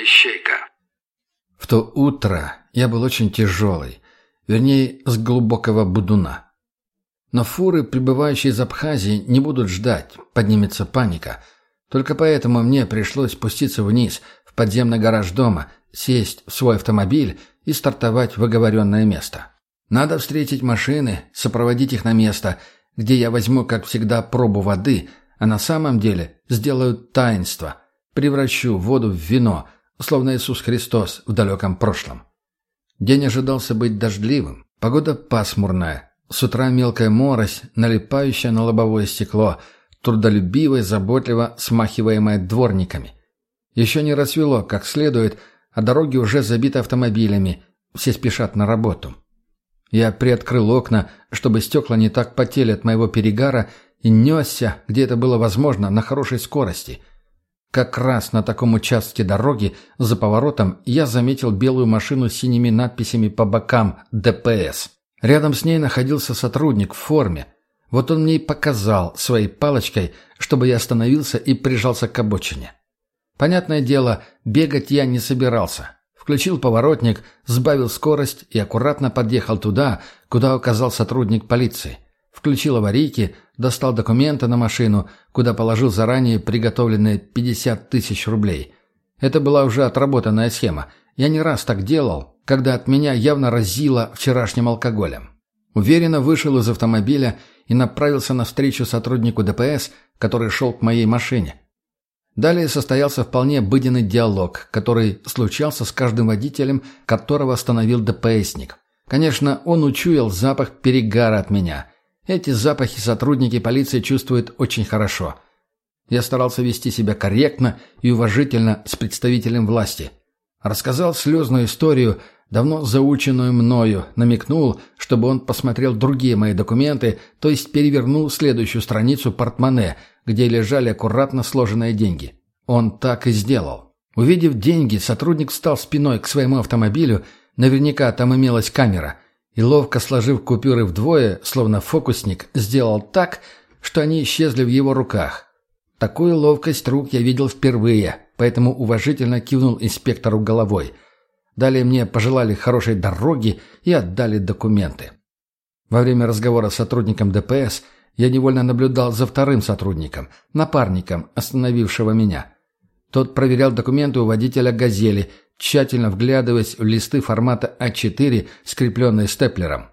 Ищейка. В то утро я был очень тяжелый, вернее, с глубокого будуна. Но фуры, прибывающие из Абхазии, не будут ждать, поднимется паника. Только поэтому мне пришлось спуститься вниз, в подземный гараж дома, сесть в свой автомобиль и стартовать в оговоренное место. Надо встретить машины, сопроводить их на место, где я возьму, как всегда, пробу воды, а на самом деле сделаю таинство, превращу воду в вино, словно Иисус Христос в далеком прошлом. День ожидался быть дождливым, погода пасмурная, с утра мелкая морось, налипающая на лобовое стекло, трудолюбиво и заботливо смахиваемая дворниками. Еще не рассвело как следует, а дороги уже забиты автомобилями, все спешат на работу. Я приоткрыл окна, чтобы стекла не так потели от моего перегара, и несся, где это было возможно, на хорошей скорости. Как раз на таком участке дороги, за поворотом, я заметил белую машину с синими надписями по бокам «ДПС». Рядом с ней находился сотрудник в форме. Вот он мне и показал своей палочкой, чтобы я остановился и прижался к обочине. Понятное дело, бегать я не собирался. Включил поворотник, сбавил скорость и аккуратно подъехал туда, куда указал сотрудник полиции. Включил аварийки, достал документы на машину, куда положил заранее приготовленные 50 тысяч рублей. Это была уже отработанная схема. Я не раз так делал, когда от меня явно разило вчерашним алкоголем. Уверенно вышел из автомобиля и направился навстречу сотруднику ДПС, который шел к моей машине. Далее состоялся вполне обыденный диалог, который случался с каждым водителем, которого остановил ДПСник. Конечно, он учуял запах перегара от меня. Эти запахи сотрудники полиции чувствуют очень хорошо. Я старался вести себя корректно и уважительно с представителем власти. Рассказал слезную историю, давно заученную мною, намекнул, чтобы он посмотрел другие мои документы, то есть перевернул следующую страницу портмоне – где лежали аккуратно сложенные деньги. Он так и сделал. Увидев деньги, сотрудник встал спиной к своему автомобилю, наверняка там имелась камера, и ловко сложив купюры вдвое, словно фокусник, сделал так, что они исчезли в его руках. Такую ловкость рук я видел впервые, поэтому уважительно кивнул инспектору головой. Далее мне пожелали хорошей дороги и отдали документы. Во время разговора с сотрудником ДПС – я невольно наблюдал за вторым сотрудником, напарником, остановившего меня. Тот проверял документы у водителя «Газели», тщательно вглядываясь в листы формата А4, скрепленные степлером.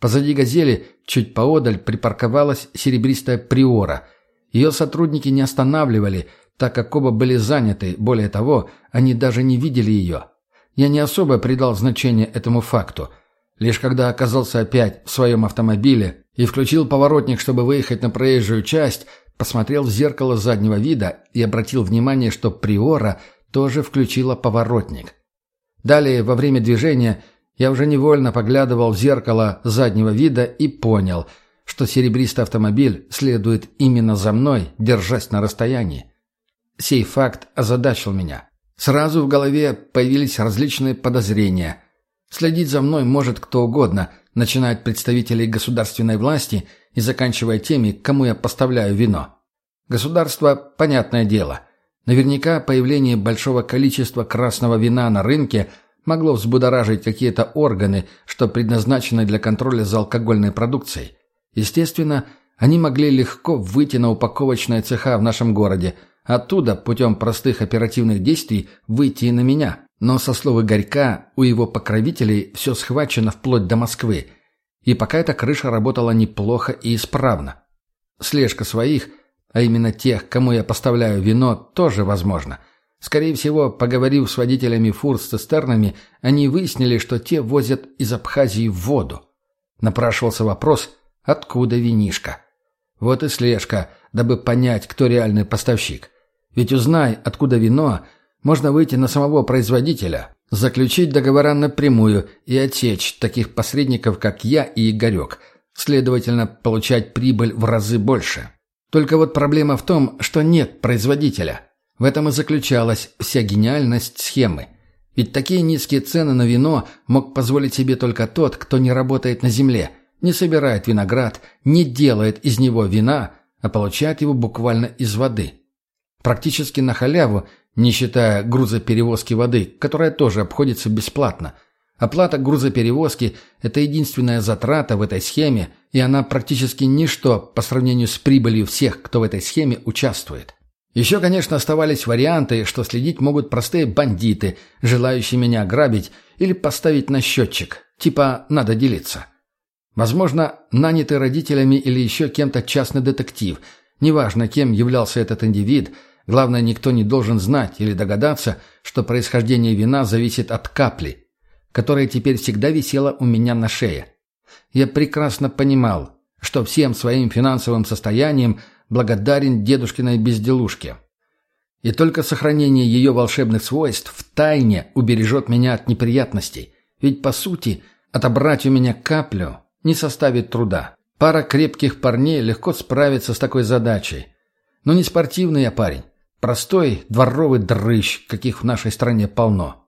Позади «Газели», чуть поодаль, припарковалась серебристая «Приора». Ее сотрудники не останавливали, так как оба были заняты, более того, они даже не видели ее. Я не особо придал значение этому факту. Лишь когда оказался опять в своем автомобиле, и включил поворотник, чтобы выехать на проезжую часть, посмотрел в зеркало заднего вида и обратил внимание, что Приора тоже включила поворотник. Далее, во время движения, я уже невольно поглядывал в зеркало заднего вида и понял, что серебристый автомобиль следует именно за мной, держась на расстоянии. Сей факт озадачил меня. Сразу в голове появились различные подозрения. Следить за мной может кто угодно – начиная от представителей государственной власти и заканчивая теми, кому я поставляю вино. Государство – понятное дело. Наверняка появление большого количества красного вина на рынке могло взбудоражить какие-то органы, что предназначены для контроля за алкогольной продукцией. Естественно, они могли легко выйти на упаковочные цеха в нашем городе, оттуда, путем простых оперативных действий, выйти и на меня – но, со слов Игорька, у его покровителей все схвачено вплоть до Москвы. И пока эта крыша работала неплохо и исправно. Слежка своих, а именно тех, кому я поставляю вино, тоже возможно. Скорее всего, поговорив с водителями фур с цистернами, они выяснили, что те возят из Абхазии воду. Напрашивался вопрос, откуда винишка. Вот и слежка, дабы понять, кто реальный поставщик. Ведь узнай, откуда вино, можно выйти на самого производителя, заключить договора напрямую и отсечь таких посредников, как я и Игорек, следовательно, получать прибыль в разы больше. Только вот проблема в том, что нет производителя. В этом и заключалась вся гениальность схемы. Ведь такие низкие цены на вино мог позволить себе только тот, кто не работает на земле, не собирает виноград, не делает из него вина, а получает его буквально из воды. Практически на халяву не считая грузоперевозки воды, которая тоже обходится бесплатно. Оплата грузоперевозки – это единственная затрата в этой схеме, и она практически ничто по сравнению с прибылью всех, кто в этой схеме участвует. Еще, конечно, оставались варианты, что следить могут простые бандиты, желающие меня ограбить или поставить на счетчик, типа «надо делиться». Возможно, нанятый родителями или еще кем-то частный детектив. Неважно, кем являлся этот индивид, главное, никто не должен знать или догадаться, что происхождение вина зависит от капли, которая теперь всегда висела у меня на шее. Я прекрасно понимал, что всем своим финансовым состоянием благодарен дедушкиной безделушке. И только сохранение ее волшебных свойств в тайне убережет меня от неприятностей. Ведь, по сути, отобрать у меня каплю не составит труда. Пара крепких парней легко справится с такой задачей. Но не спортивный я парень. Простой дворовый дрыщ, каких в нашей стране полно.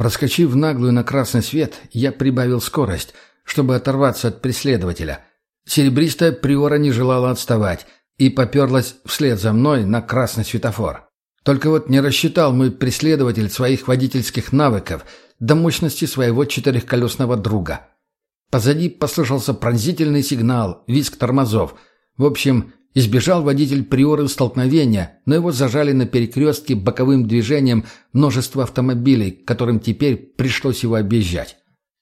Проскочив наглую на красный свет, я прибавил скорость, чтобы оторваться от преследователя. Серебристая приора не желала отставать и поперлась вслед за мной на красный светофор. Только вот не рассчитал мой преследователь своих водительских навыков до мощности своего четырехколесного друга. Позади послышался пронзительный сигнал, визг тормозов. В общем, избежал водитель приоры столкновения, но его зажали на перекрестке боковым движением множество автомобилей, которым теперь пришлось его объезжать.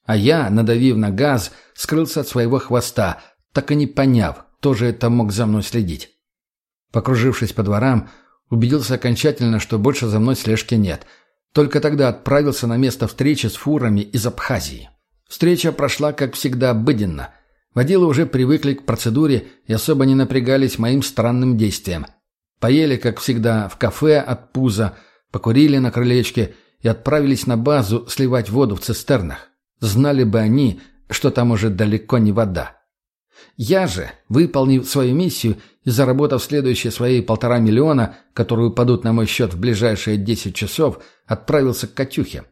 А я, надавив на газ, скрылся от своего хвоста, так и не поняв, кто же это мог за мной следить. Покружившись по дворам, убедился окончательно, что больше за мной слежки нет. Только тогда отправился на место встречи с фурами из Абхазии. Встреча прошла, как всегда, обыденно. Водилы уже привыкли к процедуре и особо не напрягались моим странным действиям. Поели, как всегда, в кафе от пуза, покурили на крылечке и отправились на базу сливать воду в цистернах. Знали бы они, что там уже далеко не вода. Я же, выполнив свою миссию и заработав следующие свои полтора миллиона, которые упадут на мой счет в ближайшие десять часов, отправился к Катюхе.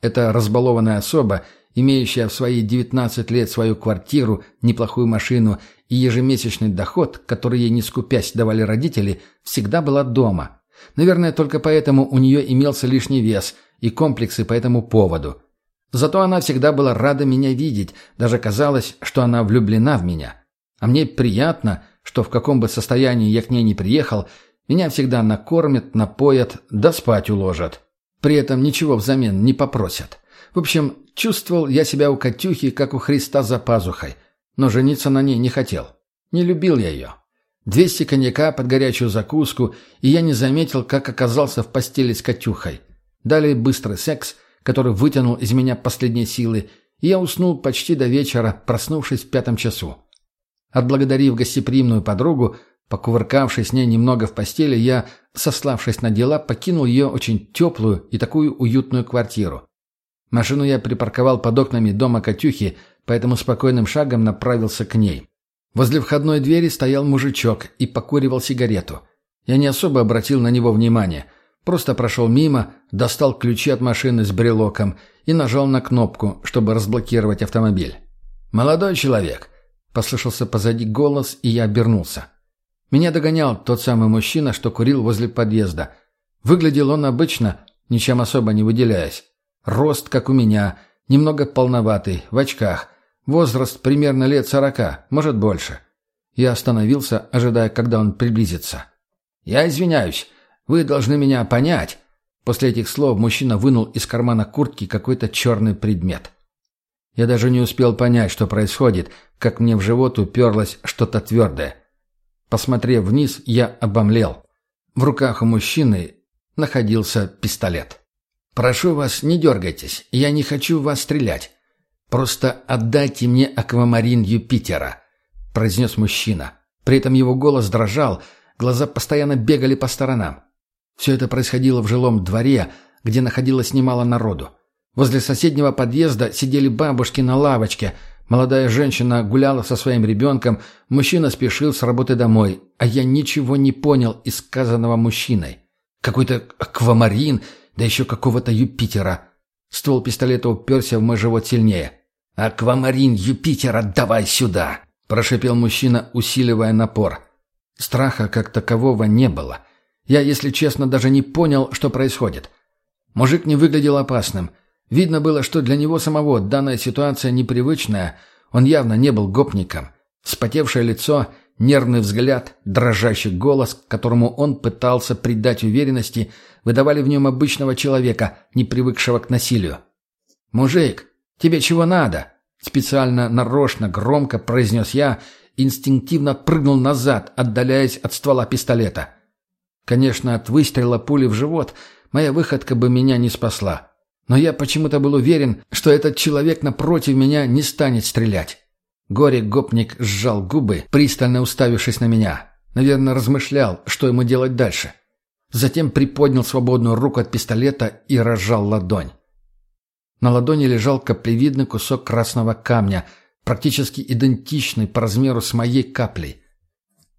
Эта разбалованная особа имеющая в свои 19 лет свою квартиру, неплохую машину и ежемесячный доход, который ей не скупясь давали родители, всегда была дома. Наверное, только поэтому у нее имелся лишний вес и комплексы по этому поводу. Зато она всегда была рада меня видеть, даже казалось, что она влюблена в меня. А мне приятно, что в каком бы состоянии я к ней не приехал, меня всегда накормят, напоят, да спать уложат. При этом ничего взамен не попросят. В общем, чувствовал я себя у Катюхи, как у Христа за пазухой, но жениться на ней не хотел. Не любил я ее. Двести коньяка под горячую закуску, и я не заметил, как оказался в постели с Катюхой. Далее быстрый секс, который вытянул из меня последние силы, и я уснул почти до вечера, проснувшись в пятом часу. Отблагодарив гостеприимную подругу, покувыркавшись с ней немного в постели, я, сославшись на дела, покинул ее очень теплую и такую уютную квартиру. Машину я припарковал под окнами дома Катюхи, поэтому спокойным шагом направился к ней. Возле входной двери стоял мужичок и покуривал сигарету. Я не особо обратил на него внимание. Просто прошел мимо, достал ключи от машины с брелоком и нажал на кнопку, чтобы разблокировать автомобиль. «Молодой человек!» – послышался позади голос, и я обернулся. Меня догонял тот самый мужчина, что курил возле подъезда. Выглядел он обычно, ничем особо не выделяясь. Рост, как у меня, немного полноватый, в очках. Возраст примерно лет сорока, может больше. Я остановился, ожидая, когда он приблизится. «Я извиняюсь, вы должны меня понять». После этих слов мужчина вынул из кармана куртки какой-то черный предмет. Я даже не успел понять, что происходит, как мне в живот уперлось что-то твердое. Посмотрев вниз, я обомлел. В руках у мужчины находился пистолет. «Прошу вас, не дергайтесь, я не хочу вас стрелять. Просто отдайте мне аквамарин Юпитера», — произнес мужчина. При этом его голос дрожал, глаза постоянно бегали по сторонам. Все это происходило в жилом дворе, где находилось немало народу. Возле соседнего подъезда сидели бабушки на лавочке, молодая женщина гуляла со своим ребенком, мужчина спешил с работы домой, а я ничего не понял из сказанного мужчиной. Какой-то аквамарин — да еще какого-то Юпитера. Ствол пистолета уперся в мой живот сильнее. «Аквамарин Юпитера, давай сюда!» – прошипел мужчина, усиливая напор. Страха как такового не было. Я, если честно, даже не понял, что происходит. Мужик не выглядел опасным. Видно было, что для него самого данная ситуация непривычная. Он явно не был гопником. Спотевшее лицо, нервный взгляд, дрожащий голос, которому он пытался придать уверенности, выдавали в нем обычного человека, не привыкшего к насилию. «Мужик, тебе чего надо?» Специально нарочно громко произнес я, инстинктивно прыгнул назад, отдаляясь от ствола пистолета. Конечно, от выстрела пули в живот моя выходка бы меня не спасла. Но я почему-то был уверен, что этот человек напротив меня не станет стрелять. Горе-гопник сжал губы, пристально уставившись на меня. Наверное, размышлял, что ему делать дальше. Затем приподнял свободную руку от пистолета и разжал ладонь. На ладони лежал каплевидный кусок красного камня, практически идентичный по размеру с моей каплей.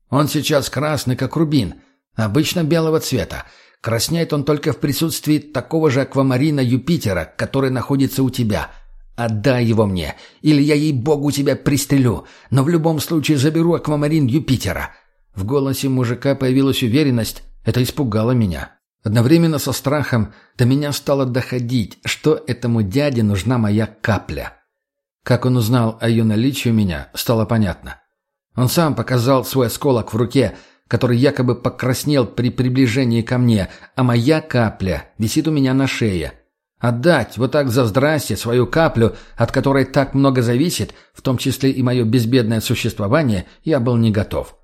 Он сейчас красный, как рубин, обычно белого цвета. Краснеет он только в присутствии такого же аквамарина Юпитера, который находится у тебя. Отдай его мне, или я, ей-богу, тебя пристрелю, но в любом случае заберу аквамарин Юпитера». В голосе мужика появилась уверенность, это испугало меня. Одновременно со страхом до меня стало доходить, что этому дяде нужна моя капля. Как он узнал о ее наличии у меня, стало понятно. Он сам показал свой осколок в руке, который якобы покраснел при приближении ко мне, а моя капля висит у меня на шее. Отдать вот так за здрасте свою каплю, от которой так много зависит, в том числе и мое безбедное существование, я был не готов.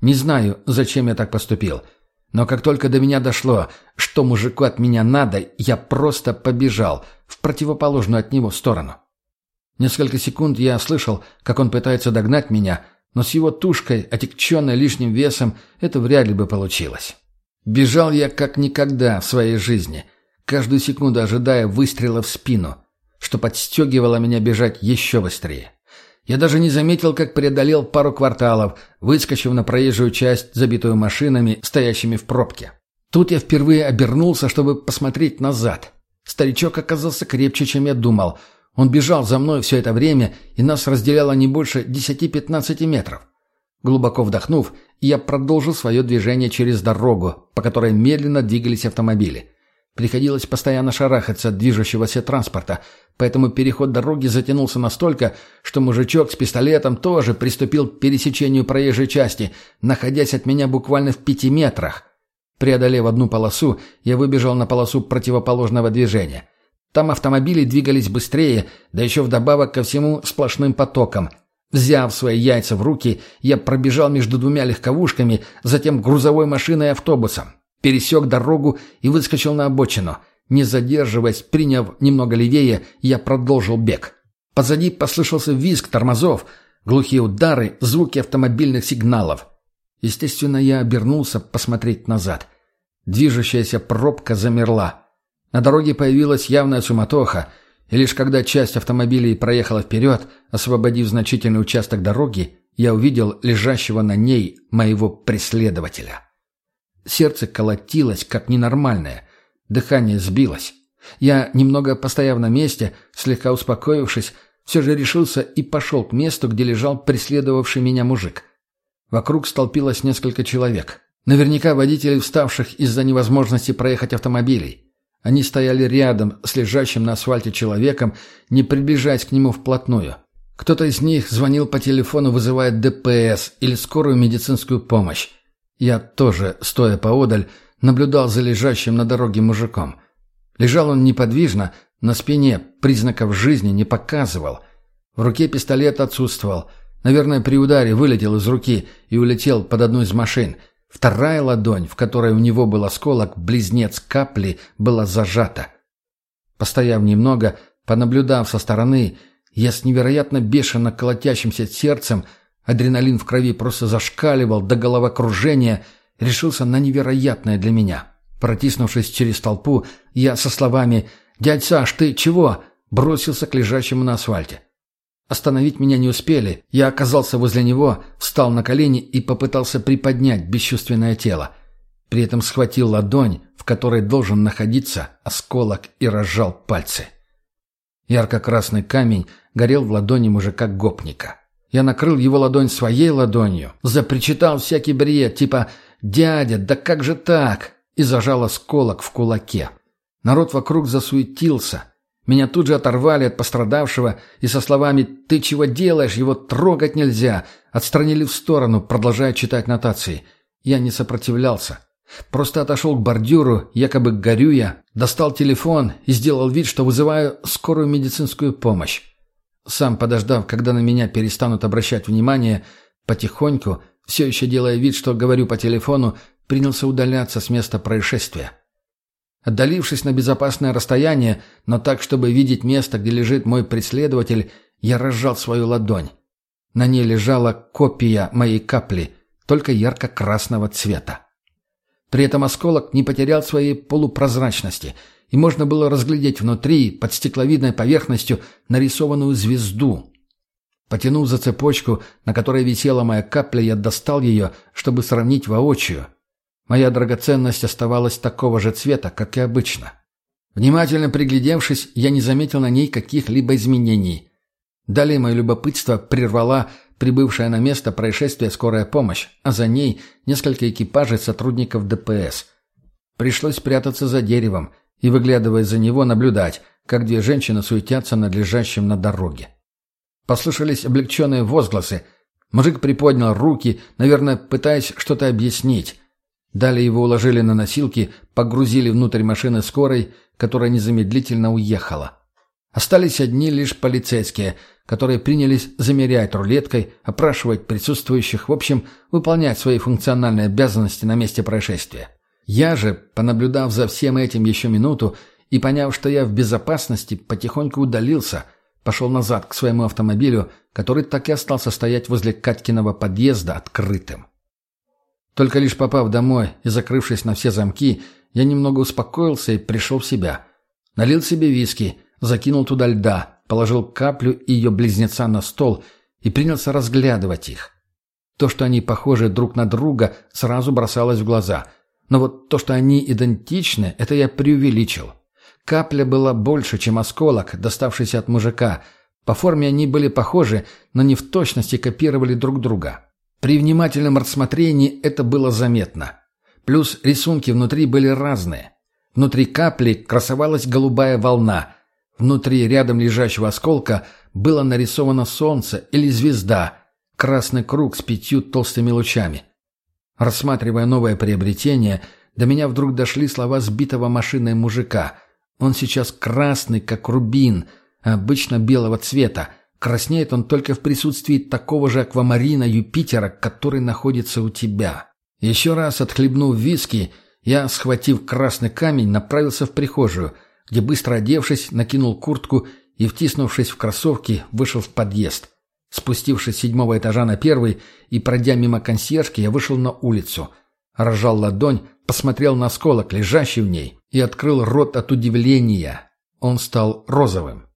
Не знаю, зачем я так поступил – но как только до меня дошло, что мужику от меня надо, я просто побежал в противоположную от него сторону. Несколько секунд я слышал, как он пытается догнать меня, но с его тушкой, отягченной лишним весом, это вряд ли бы получилось. Бежал я как никогда в своей жизни, каждую секунду ожидая выстрела в спину, что подстегивало меня бежать еще быстрее. Я даже не заметил, как преодолел пару кварталов, выскочив на проезжую часть, забитую машинами, стоящими в пробке. Тут я впервые обернулся, чтобы посмотреть назад. Старичок оказался крепче, чем я думал. Он бежал за мной все это время, и нас разделяло не больше 10-15 метров. Глубоко вдохнув, я продолжил свое движение через дорогу, по которой медленно двигались автомобили. Приходилось постоянно шарахаться от движущегося транспорта, поэтому переход дороги затянулся настолько, что мужичок с пистолетом тоже приступил к пересечению проезжей части, находясь от меня буквально в пяти метрах. Преодолев одну полосу, я выбежал на полосу противоположного движения. Там автомобили двигались быстрее, да еще вдобавок ко всему сплошным потоком. Взяв свои яйца в руки, я пробежал между двумя легковушками, затем грузовой машиной и автобусом пересек дорогу и выскочил на обочину. Не задерживаясь, приняв немного левее, я продолжил бег. Позади послышался визг тормозов, глухие удары, звуки автомобильных сигналов. Естественно, я обернулся посмотреть назад. Движущаяся пробка замерла. На дороге появилась явная суматоха, и лишь когда часть автомобилей проехала вперед, освободив значительный участок дороги, я увидел лежащего на ней моего преследователя. Сердце колотилось, как ненормальное. Дыхание сбилось. Я, немного постояв на месте, слегка успокоившись, все же решился и пошел к месту, где лежал преследовавший меня мужик. Вокруг столпилось несколько человек. Наверняка водители, вставших из-за невозможности проехать автомобилей. Они стояли рядом с лежащим на асфальте человеком, не приближаясь к нему вплотную. Кто-то из них звонил по телефону, вызывая ДПС или скорую медицинскую помощь. Я тоже, стоя поодаль, наблюдал за лежащим на дороге мужиком. Лежал он неподвижно, на спине признаков жизни не показывал. В руке пистолет отсутствовал. Наверное, при ударе вылетел из руки и улетел под одну из машин. Вторая ладонь, в которой у него был осколок, близнец капли, была зажата. Постояв немного, понаблюдав со стороны, я с невероятно бешено колотящимся сердцем Адреналин в крови просто зашкаливал до головокружения, решился на невероятное для меня. Протиснувшись через толпу, я со словами «Дядь Саш, ты чего?» бросился к лежащему на асфальте. Остановить меня не успели, я оказался возле него, встал на колени и попытался приподнять бесчувственное тело. При этом схватил ладонь, в которой должен находиться осколок, и разжал пальцы. Ярко-красный камень горел в ладони мужика-гопника. Я накрыл его ладонь своей ладонью, запричитал всякий бред, типа «Дядя, да как же так?» и зажал осколок в кулаке. Народ вокруг засуетился. Меня тут же оторвали от пострадавшего и со словами «Ты чего делаешь? Его трогать нельзя!» отстранили в сторону, продолжая читать нотации. Я не сопротивлялся. Просто отошел к бордюру, якобы горюя, достал телефон и сделал вид, что вызываю скорую медицинскую помощь. Сам подождав, когда на меня перестанут обращать внимание, потихоньку, все еще делая вид, что говорю по телефону, принялся удаляться с места происшествия. Отдалившись на безопасное расстояние, но так, чтобы видеть место, где лежит мой преследователь, я разжал свою ладонь. На ней лежала копия моей капли, только ярко-красного цвета. При этом осколок не потерял своей полупрозрачности, и можно было разглядеть внутри, под стекловидной поверхностью, нарисованную звезду. Потянув за цепочку, на которой висела моя капля, я достал ее, чтобы сравнить воочию. Моя драгоценность оставалась такого же цвета, как и обычно. Внимательно приглядевшись, я не заметил на ней каких-либо изменений. Далее мое любопытство прервала прибывшая на место происшествия скорая помощь, а за ней несколько экипажей сотрудников ДПС. Пришлось прятаться за деревом и, выглядывая за него, наблюдать, как две женщины суетятся над лежащим на дороге. Послышались облегченные возгласы. Мужик приподнял руки, наверное, пытаясь что-то объяснить. Далее его уложили на носилки, погрузили внутрь машины скорой, которая незамедлительно уехала. Остались одни лишь полицейские, которые принялись замерять рулеткой, опрашивать присутствующих, в общем, выполнять свои функциональные обязанности на месте происшествия. Я же, понаблюдав за всем этим еще минуту и поняв, что я в безопасности, потихоньку удалился – Пошел назад к своему автомобилю, который так и остался стоять возле Катькиного подъезда открытым. Только лишь попав домой и закрывшись на все замки, я немного успокоился и пришел в себя. Налил себе виски, закинул туда льда, положил каплю и ее близнеца на стол и принялся разглядывать их. То, что они похожи друг на друга, сразу бросалось в глаза. Но вот то, что они идентичны, это я преувеличил. Капля была больше, чем осколок, доставшийся от мужика. По форме они были похожи, но не в точности копировали друг друга. При внимательном рассмотрении это было заметно. Плюс рисунки внутри были разные. Внутри капли красовалась голубая волна. Внутри рядом лежащего осколка было нарисовано солнце или звезда, красный круг с пятью толстыми лучами. Рассматривая новое приобретение, до меня вдруг дошли слова сбитого машиной мужика – он сейчас красный, как рубин, обычно белого цвета. Краснеет он только в присутствии такого же аквамарина Юпитера, который находится у тебя. Еще раз отхлебнув виски, я, схватив красный камень, направился в прихожую, где, быстро одевшись, накинул куртку и, втиснувшись в кроссовки, вышел в подъезд. Спустившись с седьмого этажа на первый и пройдя мимо консьержки, я вышел на улицу. Разжал ладонь, посмотрел на осколок, лежащий в ней, и открыл рот от удивления. Он стал розовым.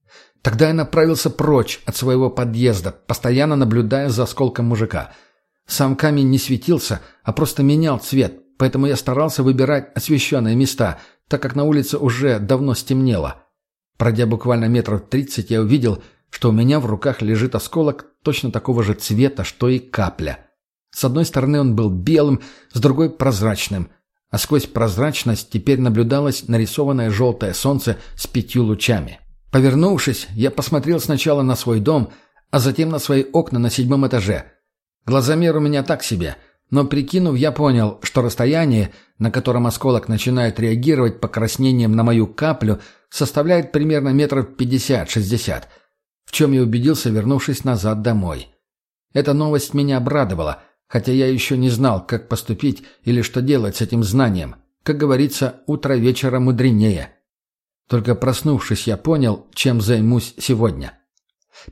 Тогда я направился прочь от своего подъезда, постоянно наблюдая за осколком мужика. Сам камень не светился, а просто менял цвет, поэтому я старался выбирать освещенные места, так как на улице уже давно стемнело. Пройдя буквально метров тридцать, я увидел, что у меня в руках лежит осколок точно такого же цвета, что и капля. С одной стороны он был белым, с другой – прозрачным – а сквозь прозрачность теперь наблюдалось нарисованное желтое солнце с пятью лучами. Повернувшись, я посмотрел сначала на свой дом, а затем на свои окна на седьмом этаже. Глазомер у меня так себе, но прикинув, я понял, что расстояние, на котором осколок начинает реагировать покраснением на мою каплю, составляет примерно метров пятьдесят-шестьдесят, в чем я убедился, вернувшись назад домой. Эта новость меня обрадовала – хотя я еще не знал, как поступить или что делать с этим знанием. Как говорится, утро вечера мудренее. Только проснувшись, я понял, чем займусь сегодня.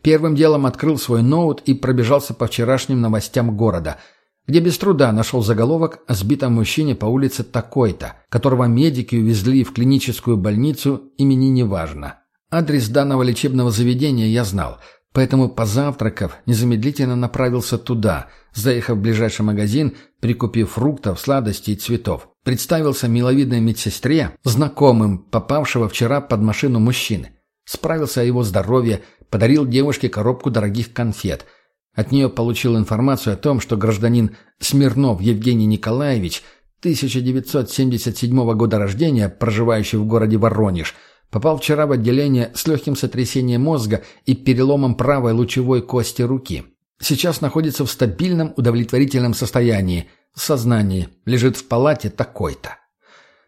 Первым делом открыл свой ноут и пробежался по вчерашним новостям города, где без труда нашел заголовок о сбитом мужчине по улице такой-то, которого медики увезли в клиническую больницу имени неважно. Адрес данного лечебного заведения я знал – Поэтому, позавтракав, незамедлительно направился туда, заехав в ближайший магазин, прикупив фруктов, сладостей и цветов. Представился миловидной медсестре, знакомым, попавшего вчера под машину мужчины. Справился о его здоровье, подарил девушке коробку дорогих конфет. От нее получил информацию о том, что гражданин Смирнов Евгений Николаевич, 1977 года рождения, проживающий в городе Воронеж, попал вчера в отделение с легким сотрясением мозга и переломом правой лучевой кости руки. Сейчас находится в стабильном удовлетворительном состоянии, в сознании, лежит в палате такой-то.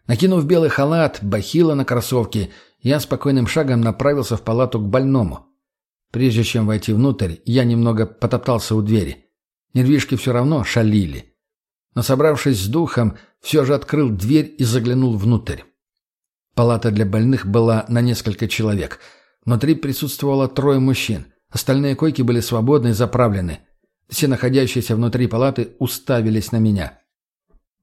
Накинув белый халат, бахила на кроссовки, я спокойным шагом направился в палату к больному. Прежде чем войти внутрь, я немного потоптался у двери. Нервишки все равно шалили. Но, собравшись с духом, все же открыл дверь и заглянул внутрь. Палата для больных была на несколько человек. Внутри присутствовало трое мужчин. Остальные койки были свободны и заправлены. Все находящиеся внутри палаты уставились на меня.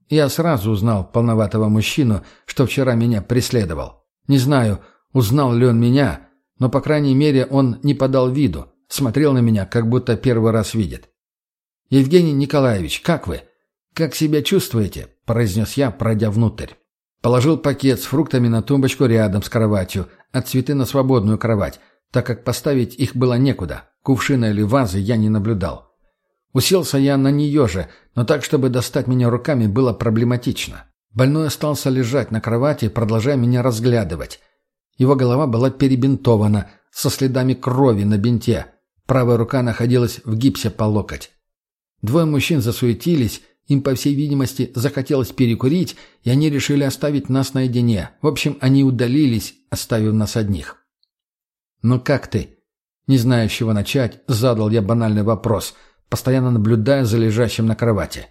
Я сразу узнал полноватого мужчину, что вчера меня преследовал. Не знаю, узнал ли он меня, но, по крайней мере, он не подал виду, смотрел на меня, как будто первый раз видит. «Евгений Николаевич, как вы? Как себя чувствуете?» – произнес я, пройдя внутрь. Положил пакет с фруктами на тумбочку рядом с кроватью, а цветы на свободную кровать, так как поставить их было некуда. Кувшина или вазы я не наблюдал. Уселся я на нее же, но так, чтобы достать меня руками, было проблематично. Больной остался лежать на кровати, продолжая меня разглядывать. Его голова была перебинтована, со следами крови на бинте. Правая рука находилась в гипсе по локоть. Двое мужчин засуетились, им, по всей видимости, захотелось перекурить, и они решили оставить нас наедине. В общем, они удалились, оставив нас одних. «Ну как ты?» Не зная, с чего начать, задал я банальный вопрос, постоянно наблюдая за лежащим на кровати.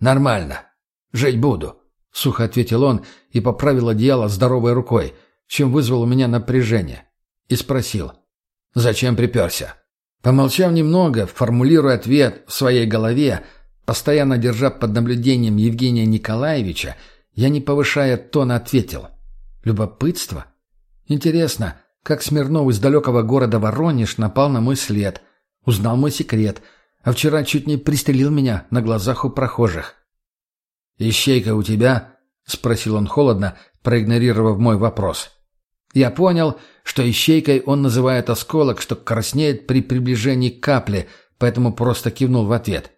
«Нормально. Жить буду», — сухо ответил он и поправил одеяло здоровой рукой, чем вызвал у меня напряжение. И спросил. «Зачем приперся?» Помолчав немного, формулируя ответ в своей голове, постоянно держа под наблюдением Евгения Николаевича, я, не повышая тона, ответил. «Любопытство? Интересно, как Смирнов из далекого города Воронеж напал на мой след, узнал мой секрет, а вчера чуть не пристрелил меня на глазах у прохожих. «Ищейка у тебя?» — спросил он холодно, проигнорировав мой вопрос. Я понял, что ищейкой он называет осколок, что краснеет при приближении к капле, поэтому просто кивнул в ответ.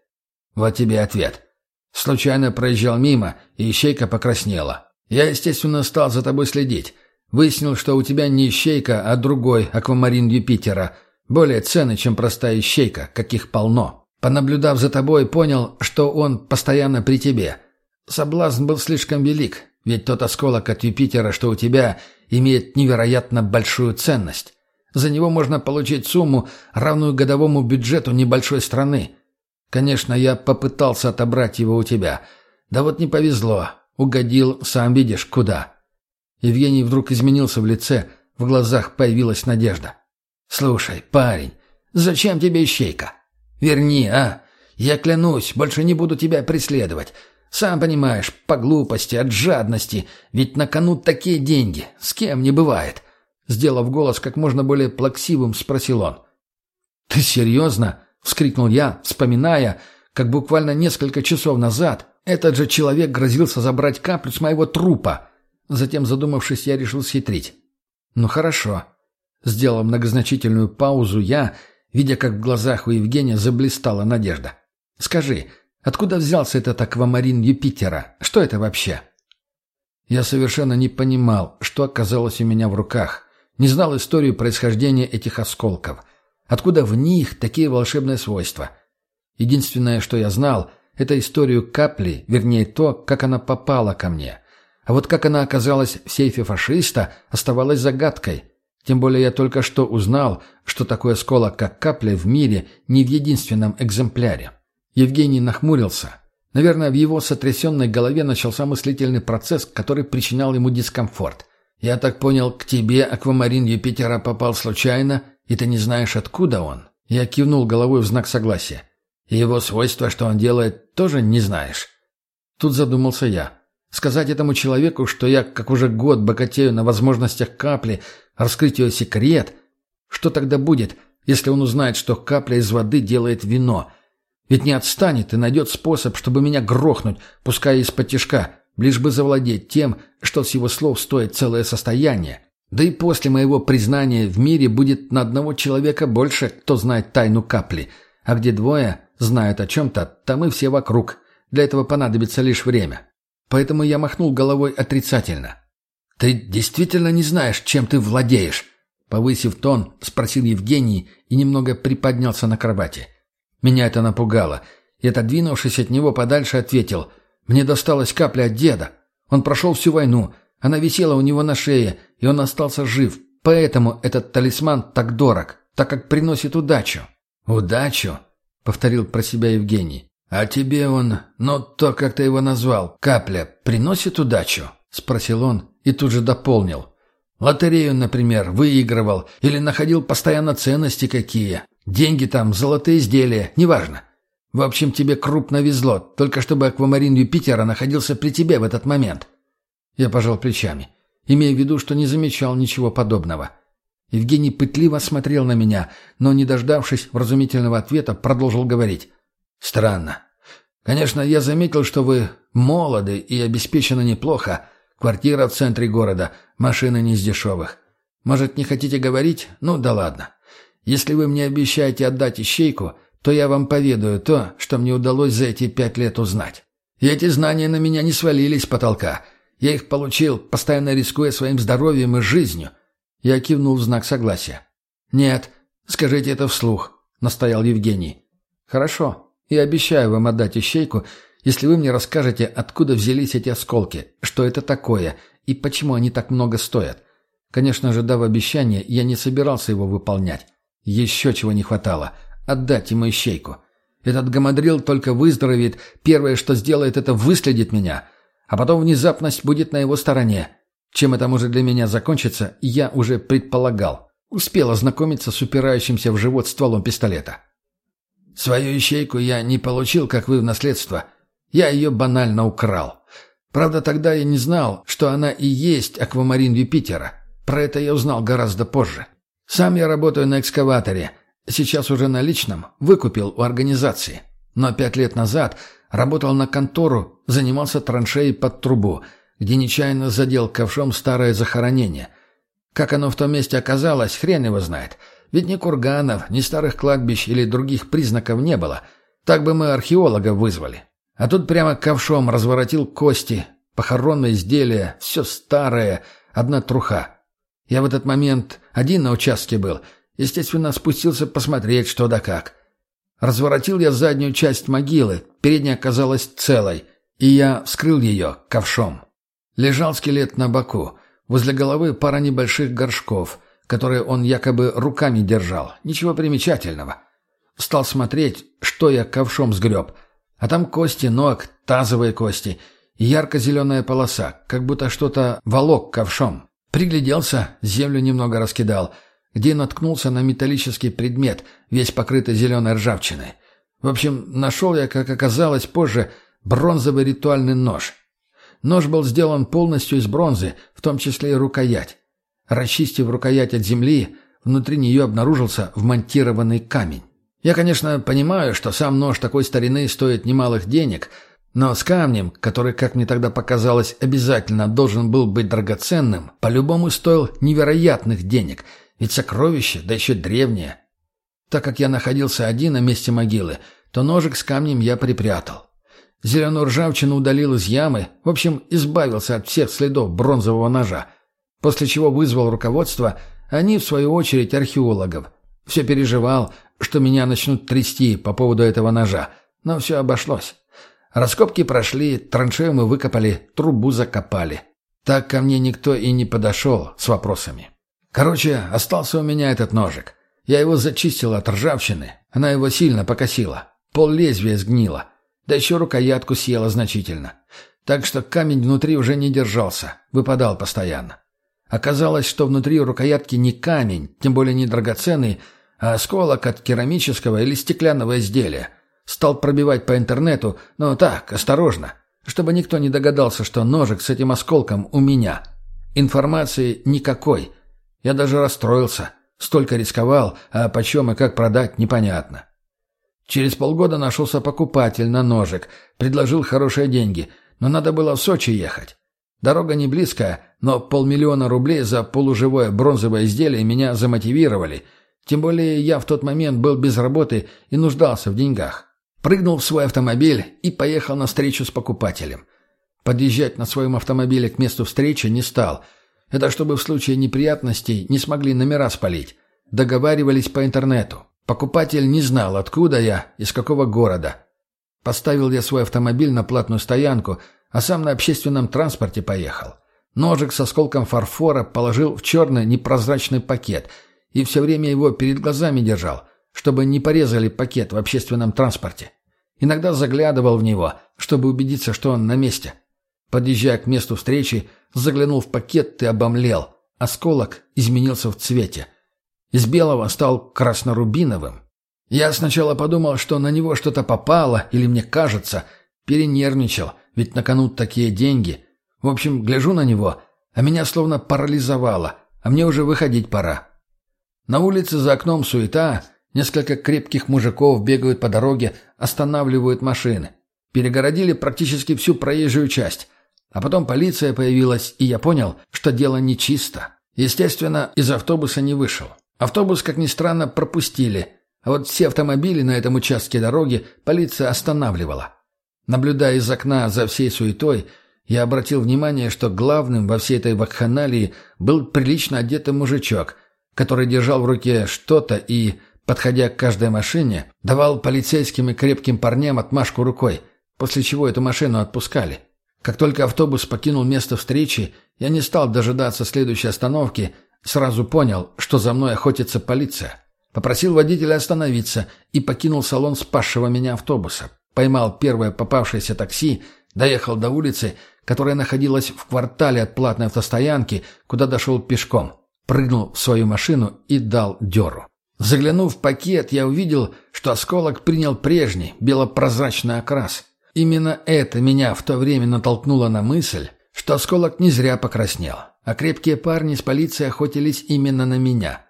«Вот тебе ответ. Случайно проезжал мимо, и ищейка покраснела. Я, естественно, стал за тобой следить. Выяснил, что у тебя не ищейка, а другой аквамарин Юпитера. Более ценный, чем простая ищейка, каких полно. Понаблюдав за тобой, понял, что он постоянно при тебе. Соблазн был слишком велик, ведь тот осколок от Юпитера, что у тебя, имеет невероятно большую ценность. За него можно получить сумму, равную годовому бюджету небольшой страны. Конечно, я попытался отобрать его у тебя. Да вот не повезло. Угодил, сам видишь, куда. Евгений вдруг изменился в лице, в глазах появилась надежда. «Слушай, парень, зачем тебе ищейка? Верни, а? Я клянусь, больше не буду тебя преследовать. Сам понимаешь, по глупости, от жадности, ведь на кону такие деньги, с кем не бывает». Сделав голос как можно более плаксивым, спросил он. «Ты серьезно?» — вскрикнул я, вспоминая, как буквально несколько часов назад этот же человек грозился забрать каплю с моего трупа. Затем, задумавшись, я решил схитрить. «Ну хорошо». Сделал многозначительную паузу я, видя, как в глазах у Евгения заблистала надежда. «Скажи, откуда взялся этот аквамарин Юпитера? Что это вообще?» Я совершенно не понимал, что оказалось у меня в руках. Не знал историю происхождения этих осколков. Откуда в них такие волшебные свойства? Единственное, что я знал, это историю капли, вернее то, как она попала ко мне. А вот как она оказалась в сейфе фашиста, оставалось загадкой. Тем более я только что узнал, что такое осколок, как капля, в мире не в единственном экземпляре. Евгений нахмурился. Наверное, в его сотрясенной голове начался мыслительный процесс, который причинял ему дискомфорт. «Я так понял, к тебе аквамарин Юпитера попал случайно, и ты не знаешь, откуда он?» Я кивнул головой в знак согласия. «И его свойства, что он делает, тоже не знаешь?» Тут задумался я. Сказать этому человеку, что я, как уже год, богатею на возможностях капли, раскрыть ее секрет? Что тогда будет, если он узнает, что капля из воды делает вино? Ведь не отстанет и найдет способ, чтобы меня грохнуть, пускай из-под лишь бы завладеть тем, что с его слов стоит целое состояние. Да и после моего признания в мире будет на одного человека больше, кто знает тайну капли. А где двое знают о чем-то, там и все вокруг. Для этого понадобится лишь время. Поэтому я махнул головой отрицательно. «Ты действительно не знаешь, чем ты владеешь?» Повысив тон, спросил Евгений и немного приподнялся на кровати. Меня это напугало, и, отодвинувшись от него подальше, ответил. «Мне досталась капля от деда. Он прошел всю войну, она висела у него на шее, и он остался жив. Поэтому этот талисман так дорог, так как приносит удачу». «Удачу?» — повторил про себя Евгений. «А тебе он, ну то, как ты его назвал, капля, приносит удачу?» — спросил он и тут же дополнил. «Лотерею, например, выигрывал или находил постоянно ценности какие. Деньги там, золотые изделия, неважно. В общем, тебе крупно везло, только чтобы аквамарин Юпитера находился при тебе в этот момент». Я пожал плечами, имея в виду, что не замечал ничего подобного. Евгений пытливо смотрел на меня, но, не дождавшись вразумительного ответа, продолжил говорить. «Странно. Конечно, я заметил, что вы молоды и обеспечены неплохо. Квартира в центре города, машина не из дешевых. Может, не хотите говорить? Ну да ладно. Если вы мне обещаете отдать ищейку, то я вам поведаю то, что мне удалось за эти пять лет узнать. И эти знания на меня не свалились с потолка. Я их получил, постоянно рискуя своим здоровьем и жизнью. Я кивнул в знак согласия. «Нет, скажите это вслух», — настоял Евгений. «Хорошо. Я обещаю вам отдать ищейку, если вы мне расскажете, откуда взялись эти осколки, что это такое и почему они так много стоят. Конечно же, дав обещание, я не собирался его выполнять. Еще чего не хватало. Отдать ему ищейку. Этот гамадрил только выздоровеет, первое, что сделает, это выследит меня. А потом внезапность будет на его стороне. Чем это может для меня закончиться, я уже предполагал. Успел ознакомиться с упирающимся в живот стволом пистолета. Свою ищейку я не получил, как вы, в наследство. Я ее банально украл. Правда, тогда я не знал, что она и есть аквамарин Юпитера. Про это я узнал гораздо позже. Сам я работаю на экскаваторе. Сейчас уже на личном. Выкупил у организации. Но пять лет назад работал на контору, занимался траншеей под трубу, где нечаянно задел ковшом старое захоронение. Как оно в том месте оказалось, хрен его знает. Ведь ни курганов, ни старых кладбищ или других признаков не было. Так бы мы археолога вызвали. А тут прямо ковшом разворотил кости, похоронное изделие, все старое, одна труха. Я в этот момент один на участке был. Естественно, спустился посмотреть, что да как. Разворотил я заднюю часть могилы, передняя оказалась целой, и я вскрыл ее ковшом. Лежал скелет на боку. Возле головы пара небольших горшков, которые он якобы руками держал. Ничего примечательного. Стал смотреть, что я ковшом сгреб — а там кости ног, тазовые кости ярко-зеленая полоса, как будто что-то волок ковшом. Пригляделся, землю немного раскидал, где наткнулся на металлический предмет, весь покрытый зеленой ржавчиной. В общем, нашел я, как оказалось позже, бронзовый ритуальный нож. Нож был сделан полностью из бронзы, в том числе и рукоять. Расчистив рукоять от земли, внутри нее обнаружился вмонтированный камень. Я, конечно, понимаю, что сам нож такой старины стоит немалых денег, но с камнем, который, как мне тогда показалось, обязательно должен был быть драгоценным, по-любому стоил невероятных денег, ведь сокровище, да еще древнее. Так как я находился один на месте могилы, то ножик с камнем я припрятал. Зеленую ржавчину удалил из ямы, в общем, избавился от всех следов бронзового ножа, после чего вызвал руководство, они, в свою очередь, археологов. Все переживал, что меня начнут трясти по поводу этого ножа, но все обошлось. Раскопки прошли, траншею мы выкопали, трубу закопали. Так ко мне никто и не подошел с вопросами. Короче, остался у меня этот ножик. Я его зачистил от ржавчины. Она его сильно покосила. Пол лезвия сгнила. Да еще рукоятку съела значительно. Так что камень внутри уже не держался, выпадал постоянно. Оказалось, что внутри рукоятки не камень, тем более не драгоценный, а осколок от керамического или стеклянного изделия. Стал пробивать по интернету, но так, осторожно, чтобы никто не догадался, что ножик с этим осколком у меня. Информации никакой. Я даже расстроился. Столько рисковал, а почем и как продать непонятно. Через полгода нашелся покупатель на ножик, предложил хорошие деньги, но надо было в Сочи ехать. Дорога не близкая, но полмиллиона рублей за полуживое бронзовое изделие меня замотивировали – Тем более я в тот момент был без работы и нуждался в деньгах. Прыгнул в свой автомобиль и поехал на встречу с покупателем. Подъезжать на своем автомобиле к месту встречи не стал. Это чтобы в случае неприятностей не смогли номера спалить. Договаривались по интернету. Покупатель не знал, откуда я, из какого города. Поставил я свой автомобиль на платную стоянку, а сам на общественном транспорте поехал. Ножик с осколком фарфора положил в черный непрозрачный пакет и все время его перед глазами держал, чтобы не порезали пакет в общественном транспорте. Иногда заглядывал в него, чтобы убедиться, что он на месте. Подъезжая к месту встречи, заглянул в пакет и обомлел. Осколок изменился в цвете. Из белого стал краснорубиновым. Я сначала подумал, что на него что-то попало, или мне кажется, перенервничал, ведь на кону такие деньги. В общем, гляжу на него, а меня словно парализовало, а мне уже выходить пора. На улице за окном суета, несколько крепких мужиков бегают по дороге, останавливают машины. Перегородили практически всю проезжую часть. А потом полиция появилась, и я понял, что дело нечисто. Естественно, из автобуса не вышел. Автобус, как ни странно, пропустили, а вот все автомобили на этом участке дороги полиция останавливала. Наблюдая из окна за всей суетой, я обратил внимание, что главным во всей этой вакханалии был прилично одетый мужичок, который держал в руке что-то и, подходя к каждой машине, давал полицейским и крепким парням отмашку рукой, после чего эту машину отпускали. Как только автобус покинул место встречи, я не стал дожидаться следующей остановки, сразу понял, что за мной охотится полиция. Попросил водителя остановиться и покинул салон спасшего меня автобуса. Поймал первое попавшееся такси, доехал до улицы, которая находилась в квартале от платной автостоянки, куда дошел пешком. Прыгнул в свою машину и дал дёру. Заглянув в пакет, я увидел, что осколок принял прежний, белопрозрачный окрас. Именно это меня в то время натолкнуло на мысль, что осколок не зря покраснел, а крепкие парни с полицией охотились именно на меня.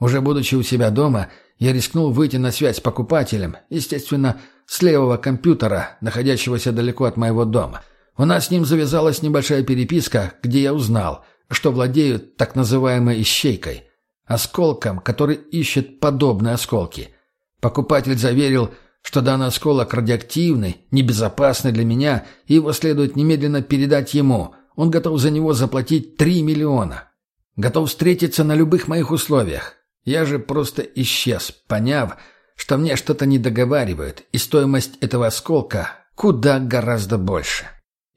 Уже будучи у себя дома, я рискнул выйти на связь с покупателем, естественно, с левого компьютера, находящегося далеко от моего дома. У нас с ним завязалась небольшая переписка, где я узнал, что владеют так называемой «ищейкой» – осколком, который ищет подобные осколки. Покупатель заверил, что данный осколок радиоактивный, небезопасный для меня, и его следует немедленно передать ему. Он готов за него заплатить 3 миллиона. Готов встретиться на любых моих условиях. Я же просто исчез, поняв, что мне что-то не договаривают, и стоимость этого осколка куда гораздо больше.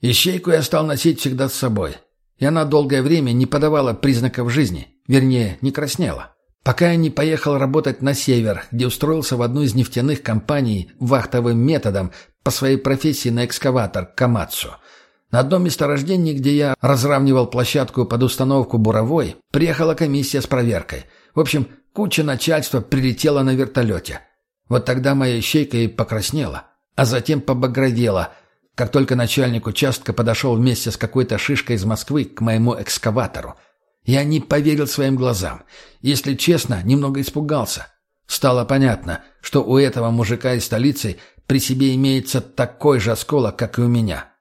Ищейку я стал носить всегда с собой, и она долгое время не подавала признаков жизни, вернее, не краснела. Пока я не поехал работать на север, где устроился в одну из нефтяных компаний вахтовым методом по своей профессии на экскаватор Камацу. На одном месторождении, где я разравнивал площадку под установку буровой, приехала комиссия с проверкой – в общем, куча начальства прилетела на вертолете. Вот тогда моя ищейка и покраснела, а затем побагровела, как только начальник участка подошел вместе с какой-то шишкой из Москвы к моему экскаватору. Я не поверил своим глазам. Если честно, немного испугался. Стало понятно, что у этого мужика из столицы при себе имеется такой же осколок, как и у меня.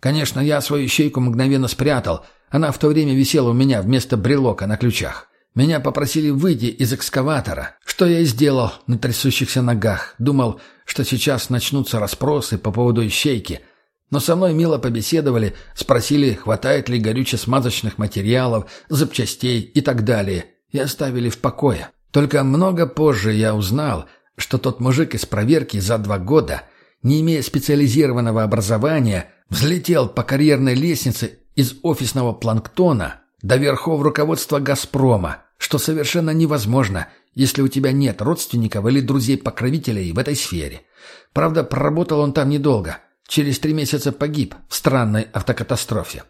Конечно, я свою щейку мгновенно спрятал. Она в то время висела у меня вместо брелока на ключах. Меня попросили выйти из экскаватора, что я и сделал на трясущихся ногах. Думал, что сейчас начнутся расспросы по поводу ищейки. Но со мной мило побеседовали, спросили, хватает ли горюче-смазочных материалов, запчастей и так далее, и оставили в покое. Только много позже я узнал, что тот мужик из проверки за два года, не имея специализированного образования, взлетел по карьерной лестнице из офисного планктона до верхов руководства «Газпрома», что совершенно невозможно, если у тебя нет родственников или друзей-покровителей в этой сфере. Правда, проработал он там недолго. Через три месяца погиб в странной автокатастрофе.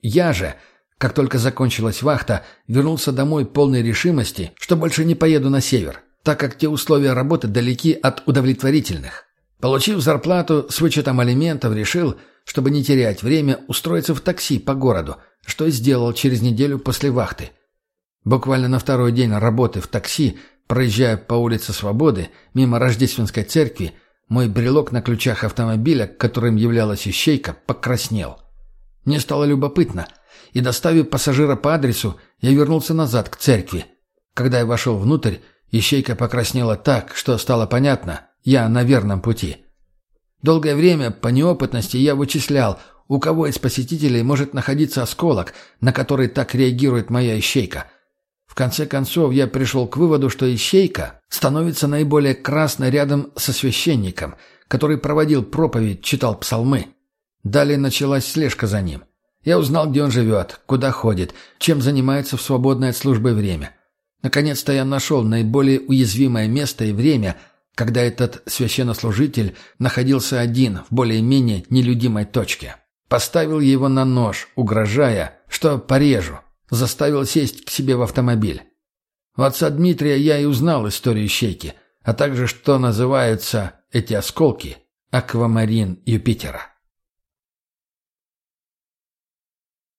Я же, как только закончилась вахта, вернулся домой полной решимости, что больше не поеду на север, так как те условия работы далеки от удовлетворительных. Получив зарплату с вычетом алиментов, решил, чтобы не терять время, устроиться в такси по городу, что и сделал через неделю после вахты. Буквально на второй день работы в такси, проезжая по улице Свободы, мимо Рождественской церкви, мой брелок на ключах автомобиля, которым являлась ищейка, покраснел. Мне стало любопытно, и, доставив пассажира по адресу, я вернулся назад к церкви. Когда я вошел внутрь, Ищейка покраснела так, что стало понятно, я на верном пути. Долгое время по неопытности я вычислял, у кого из посетителей может находиться осколок, на который так реагирует моя ищейка. В конце концов, я пришел к выводу, что ищейка становится наиболее красной рядом со священником, который проводил проповедь, читал псалмы. Далее началась слежка за ним. Я узнал, где он живет, куда ходит, чем занимается в свободное от службы время. Наконец-то я нашел наиболее уязвимое место и время, когда этот священнослужитель находился один в более-менее нелюдимой точке. Поставил его на нож, угрожая, что порежу. Заставил сесть к себе в автомобиль. У отца Дмитрия я и узнал историю щейки, а также что называются эти осколки – аквамарин Юпитера.